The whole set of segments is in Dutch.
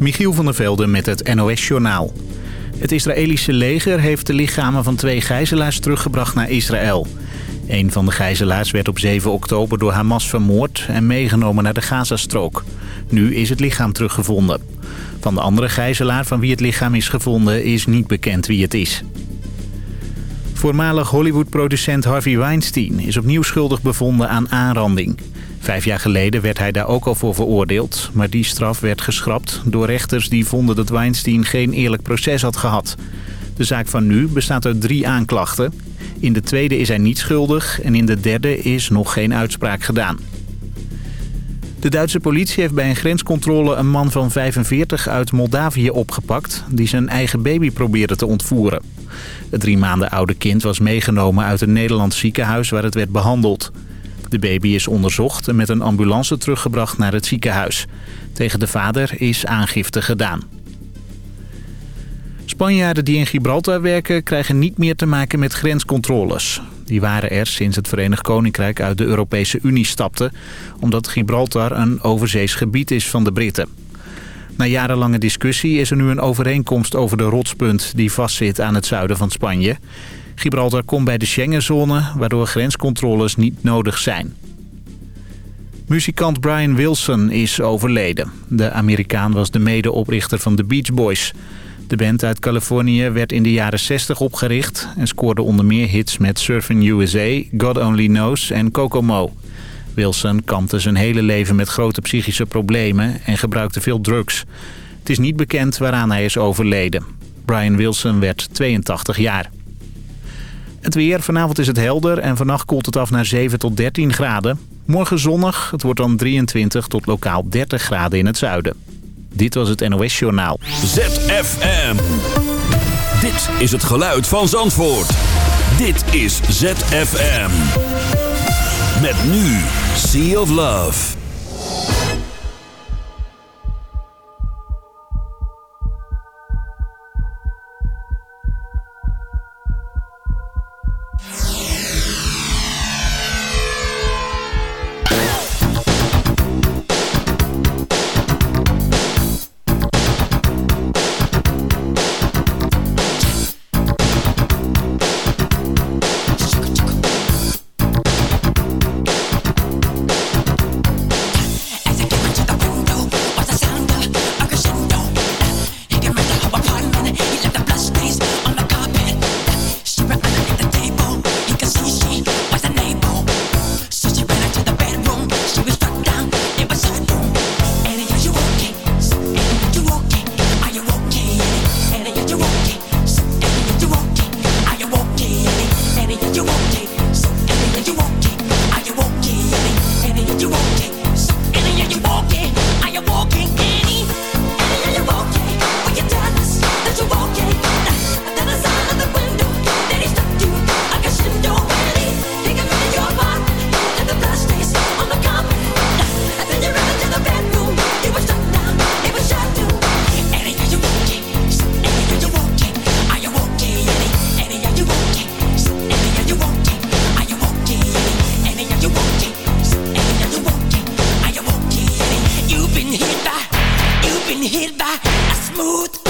Michiel van der Velde met het NOS-journaal. Het Israëlische leger heeft de lichamen van twee gijzelaars teruggebracht naar Israël. Een van de gijzelaars werd op 7 oktober door Hamas vermoord en meegenomen naar de Gazastrook. Nu is het lichaam teruggevonden. Van de andere gijzelaar van wie het lichaam is gevonden is niet bekend wie het is. Voormalig Hollywood-producent Harvey Weinstein is opnieuw schuldig bevonden aan aanranding. Vijf jaar geleden werd hij daar ook al voor veroordeeld. Maar die straf werd geschrapt door rechters die vonden dat Weinstein geen eerlijk proces had gehad. De zaak van nu bestaat uit drie aanklachten. In de tweede is hij niet schuldig en in de derde is nog geen uitspraak gedaan. De Duitse politie heeft bij een grenscontrole een man van 45 uit Moldavië opgepakt... die zijn eigen baby probeerde te ontvoeren. Het drie maanden oude kind was meegenomen uit een Nederlands ziekenhuis waar het werd behandeld. De baby is onderzocht en met een ambulance teruggebracht naar het ziekenhuis. Tegen de vader is aangifte gedaan. Spanjaarden die in Gibraltar werken krijgen niet meer te maken met grenscontroles. Die waren er sinds het Verenigd Koninkrijk uit de Europese Unie stapte... omdat Gibraltar een overzees gebied is van de Britten. Na jarenlange discussie is er nu een overeenkomst over de rotspunt... die vastzit aan het zuiden van Spanje. Gibraltar komt bij de Schengenzone, waardoor grenscontroles niet nodig zijn. Muzikant Brian Wilson is overleden. De Amerikaan was de medeoprichter van de Beach Boys... De band uit Californië werd in de jaren 60 opgericht... en scoorde onder meer hits met Surfing USA, God Only Knows en Kokomo. Wilson kampte zijn hele leven met grote psychische problemen en gebruikte veel drugs. Het is niet bekend waaraan hij is overleden. Brian Wilson werd 82 jaar. Het weer. Vanavond is het helder en vannacht koelt het af naar 7 tot 13 graden. Morgen zonnig. Het wordt dan 23 tot lokaal 30 graden in het zuiden. Dit was het NOS Journaal. ZFM. Dit is het geluid van Zandvoort. Dit is ZFM. Met nu Sea of Love. smooth.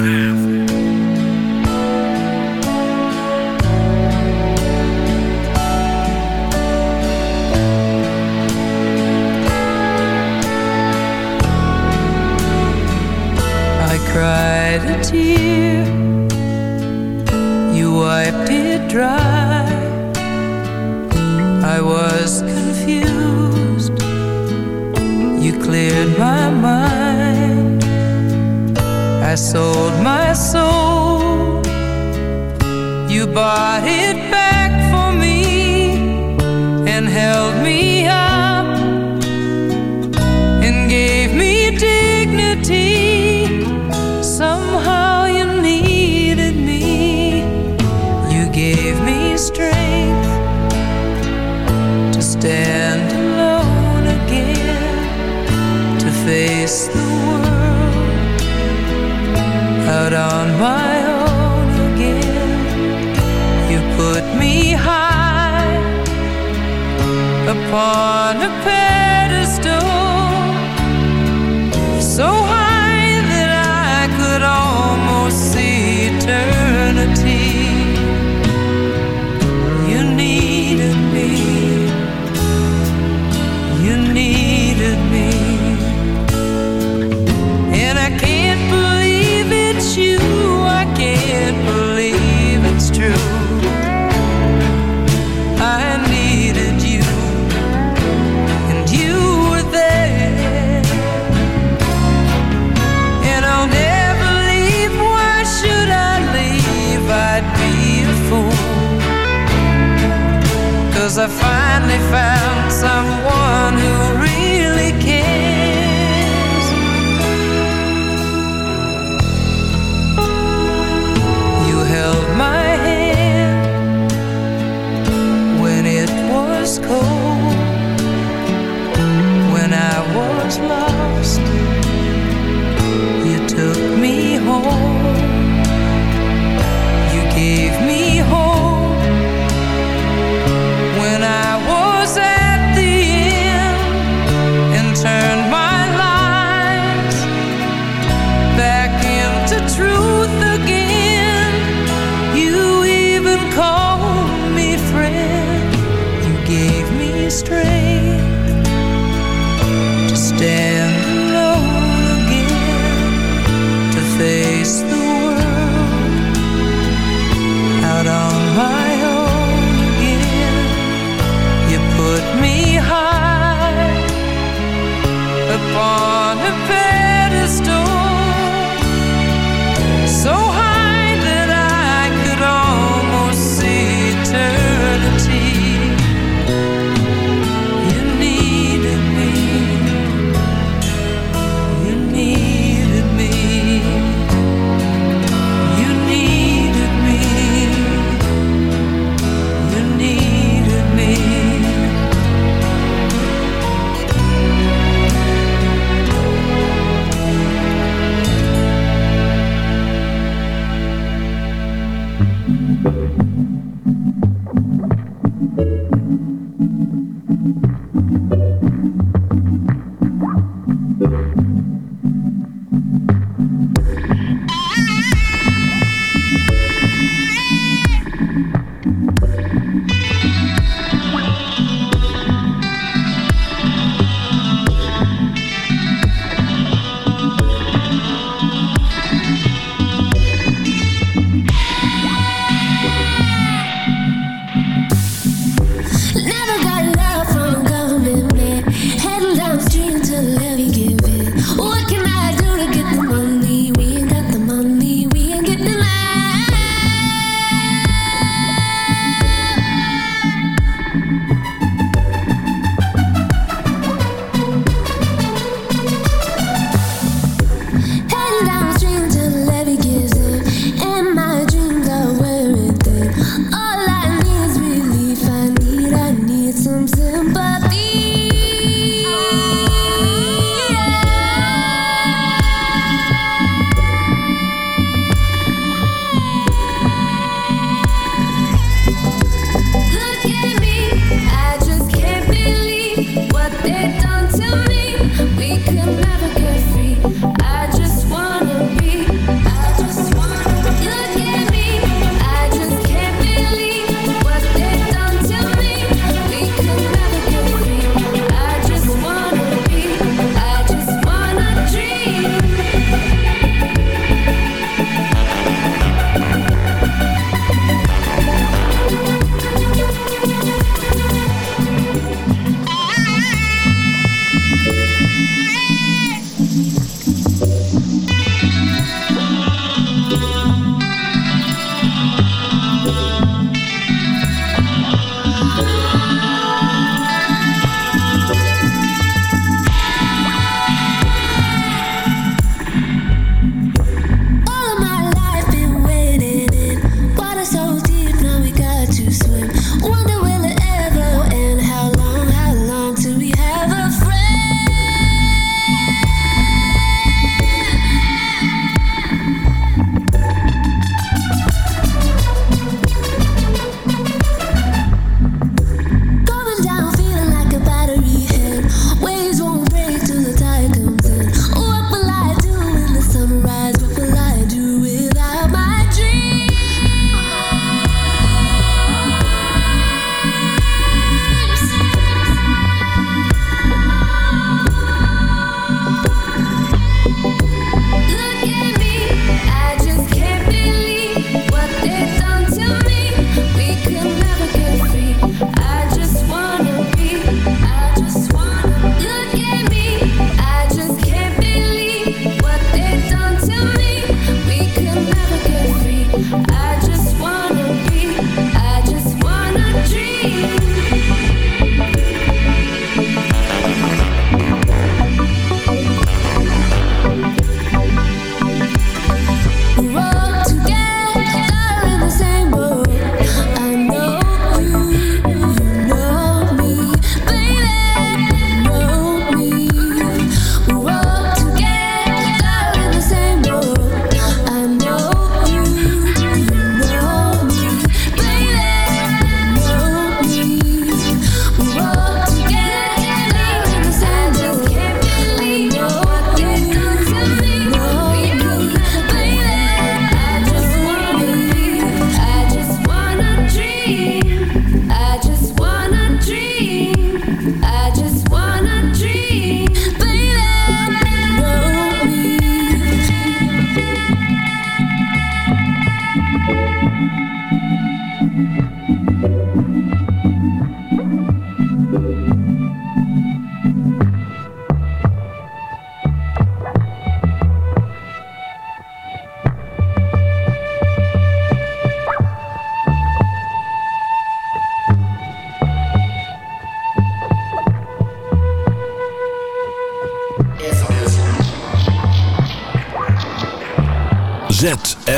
body. upon a finally found some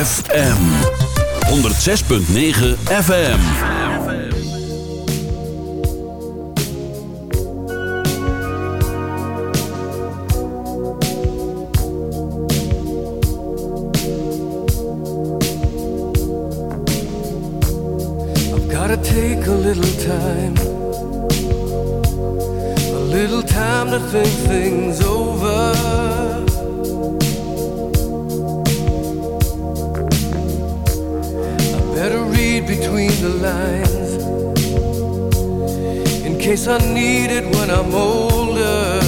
FM 106.9 FM. I've gotta take a little time. A little time to think things over. guess I need it when I'm older.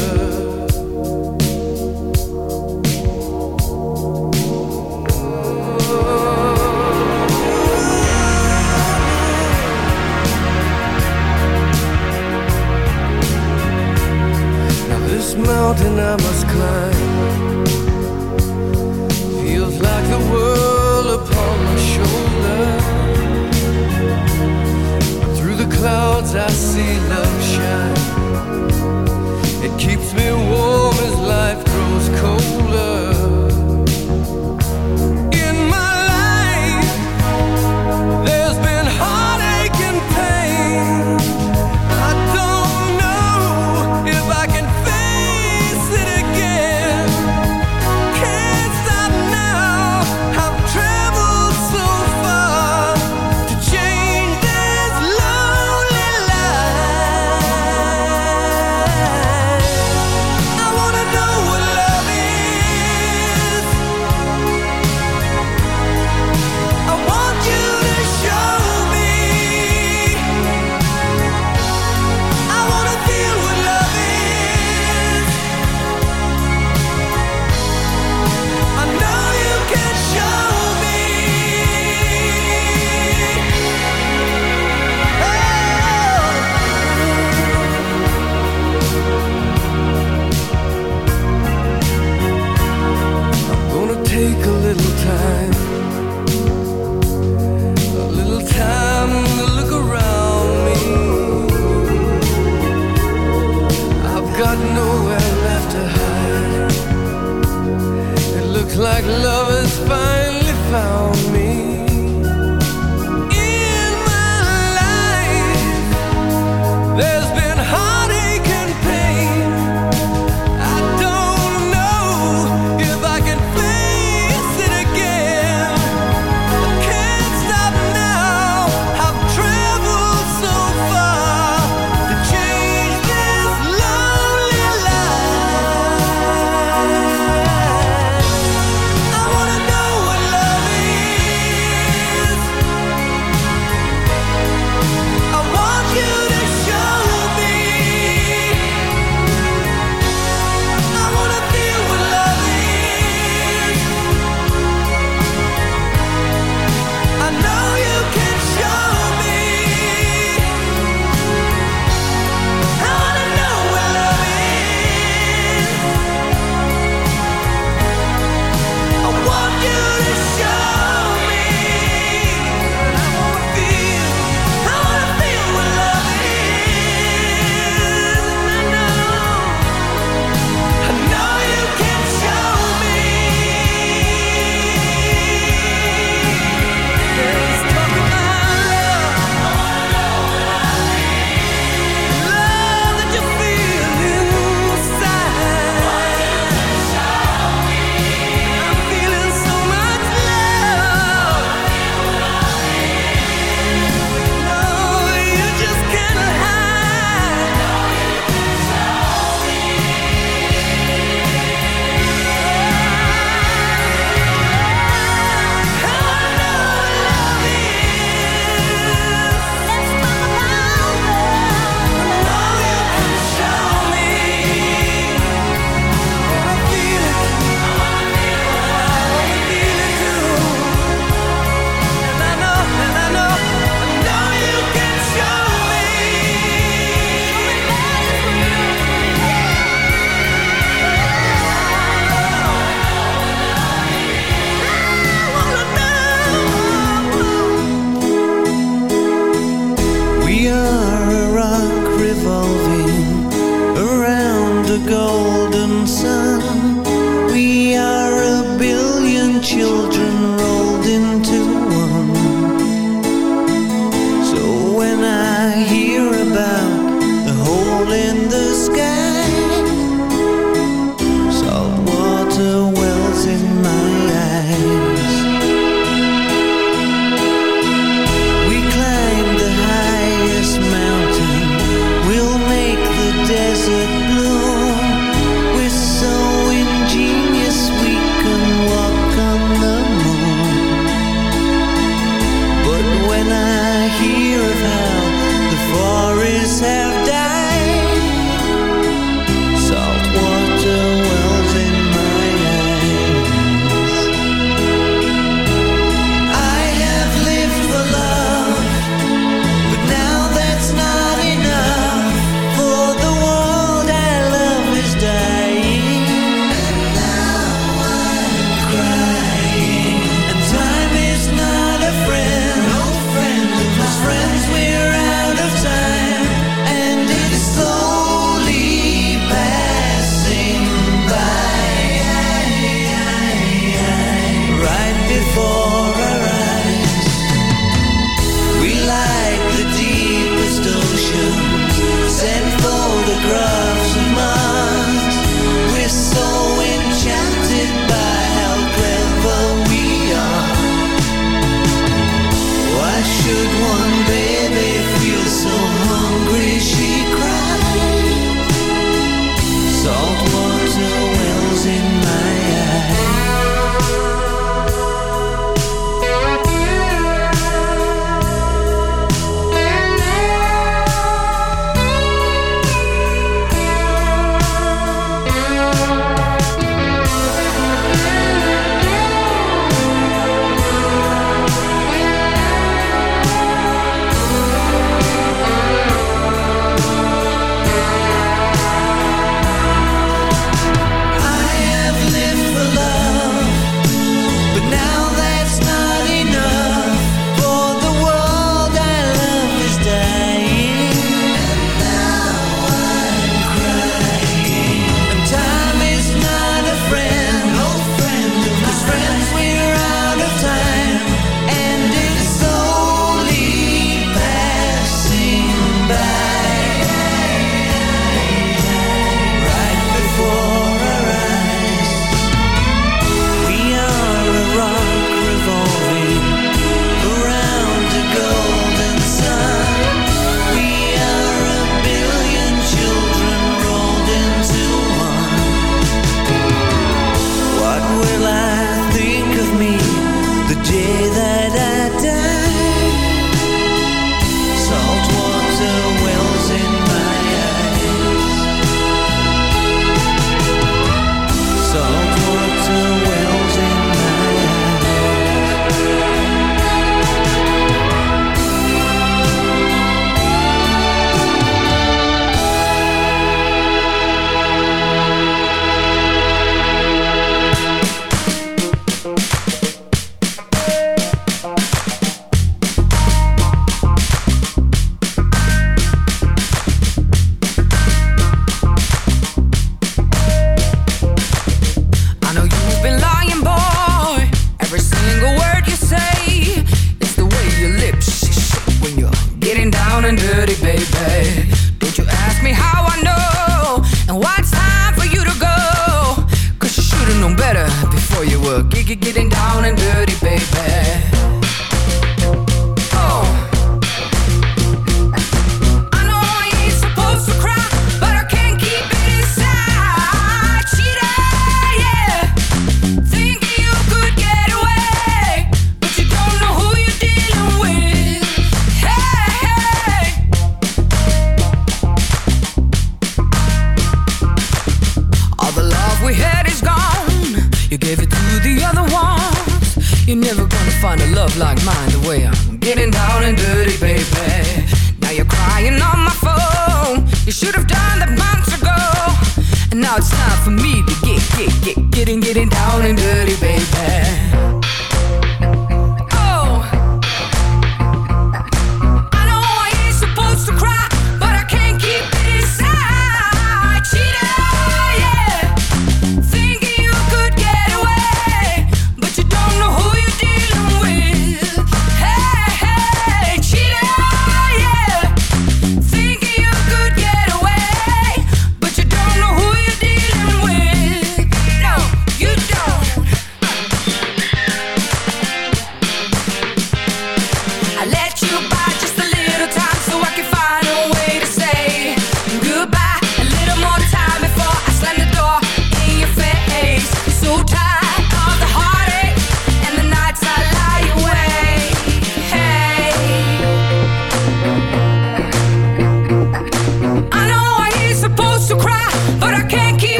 Now this mountain I must climb feels like the world upon my shoulder. Through the clouds I see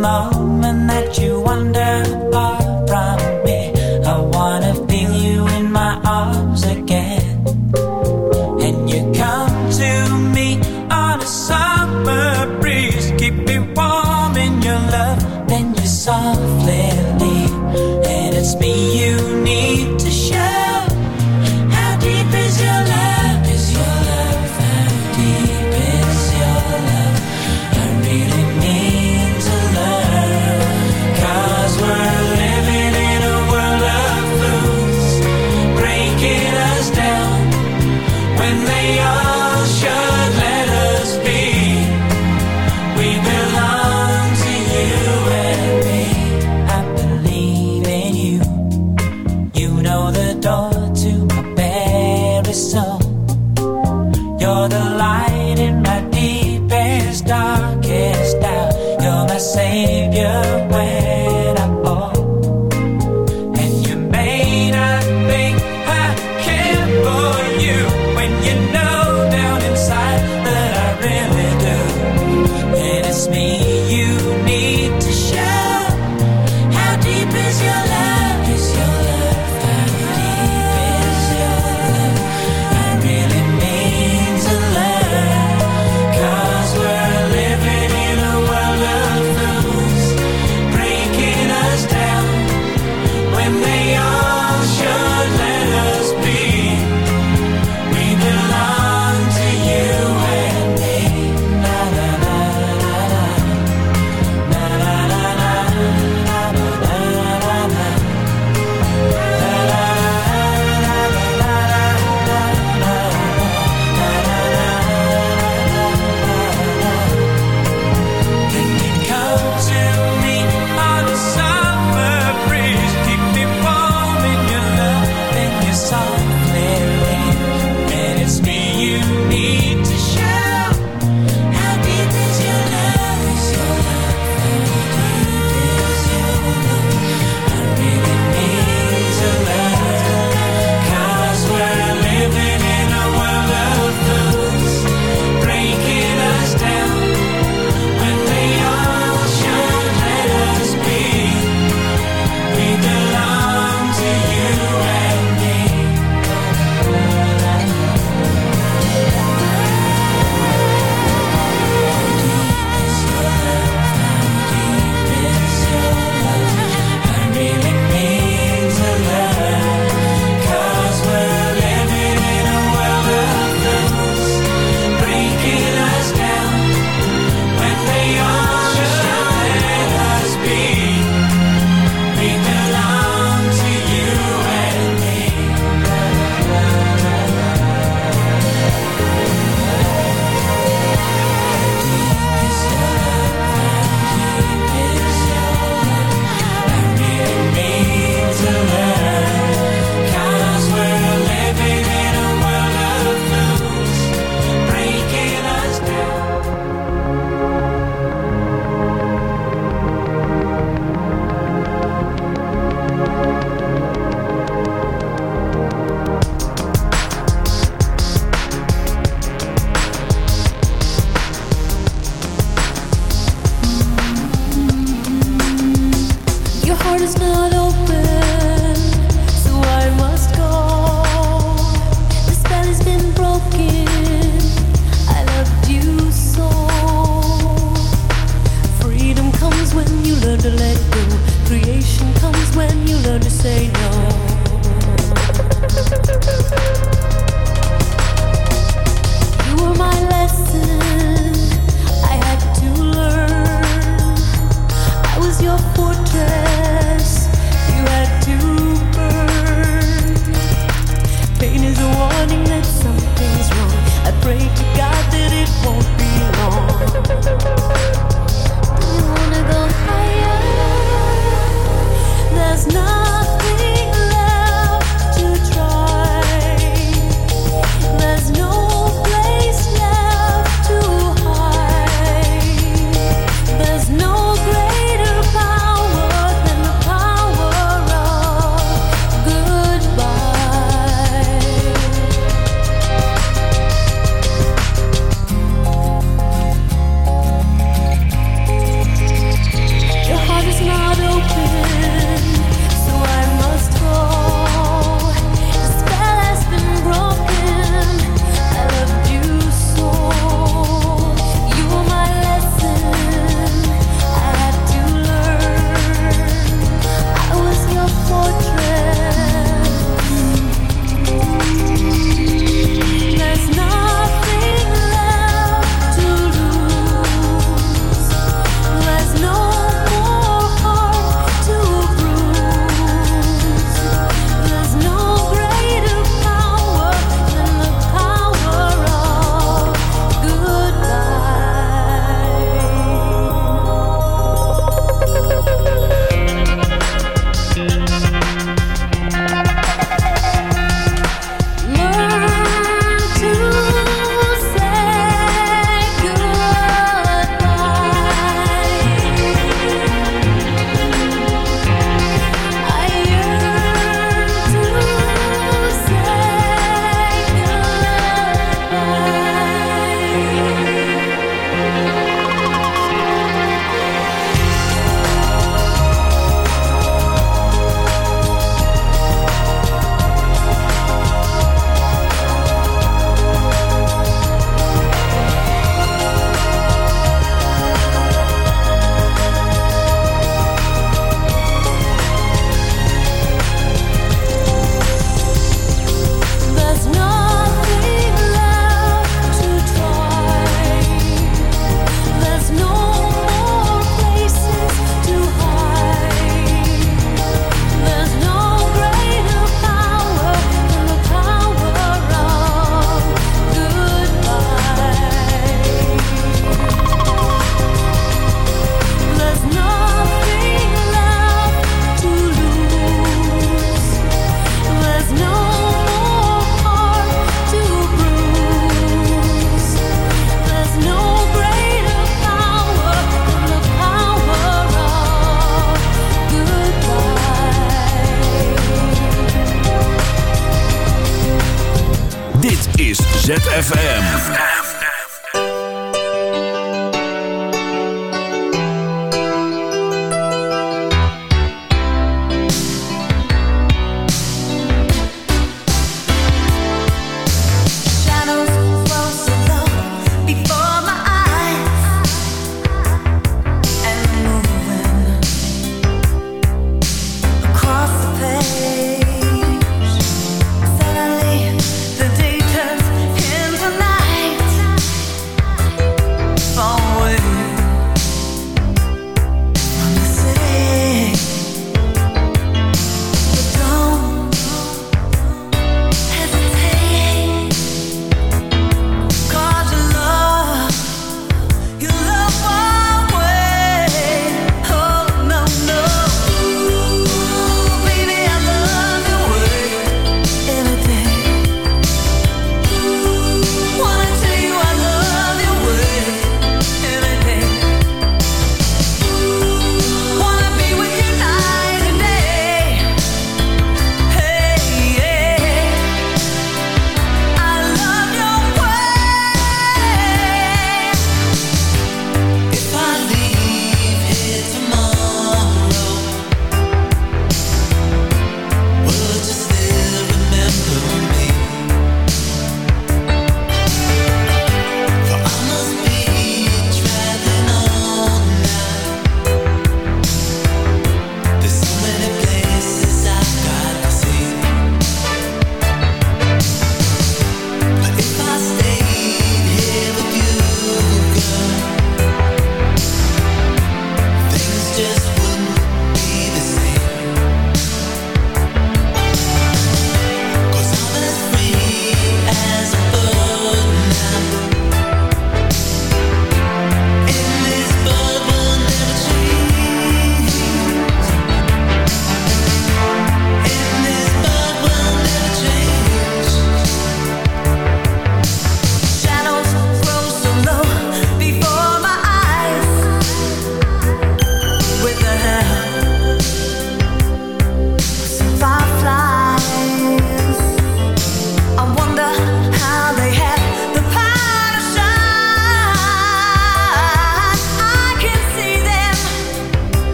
moment that you wander far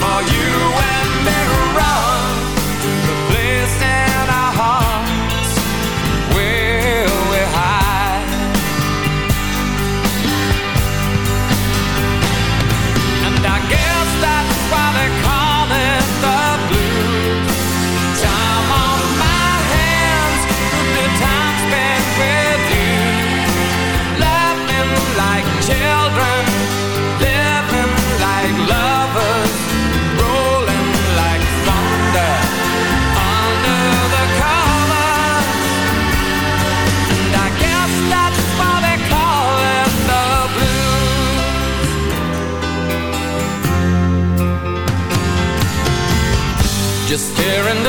Are you.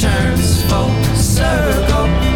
turns full circle.